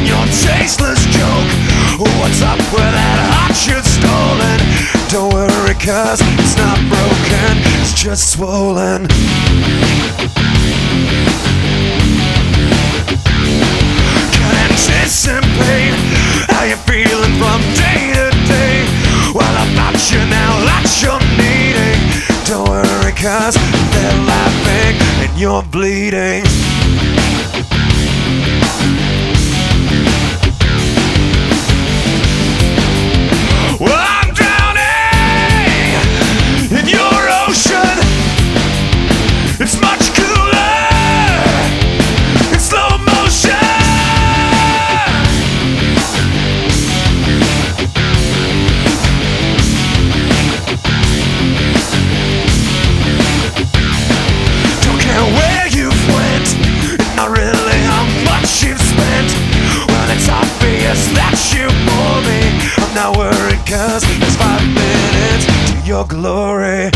in your tasteless joke. What's up with that hot shit stolen? Don't worry, cause it's not broken, it's just swollen. Can't anticipate how you're feeling from day to day. Well, I thought you now that you're needing. Don't worry, cause they're laughing and you're bleeding. Not worried, cause there's five minutes to your glory.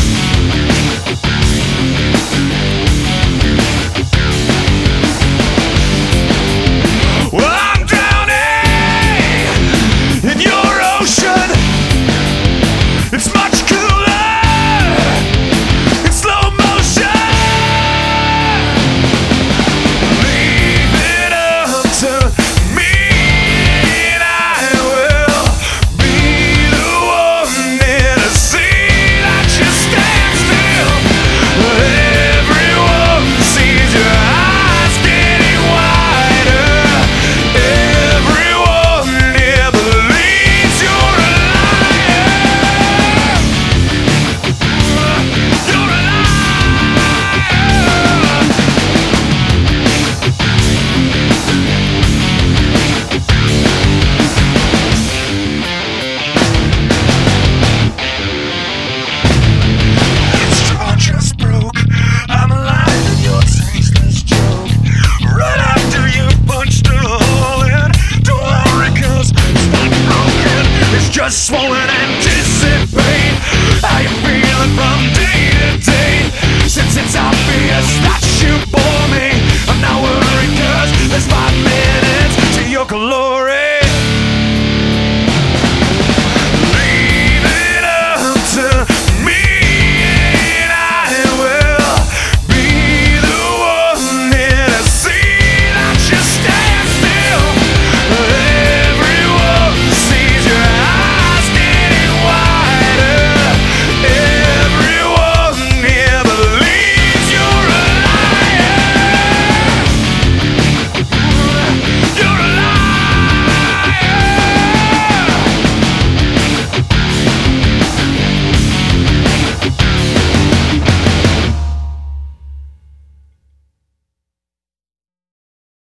just swollen and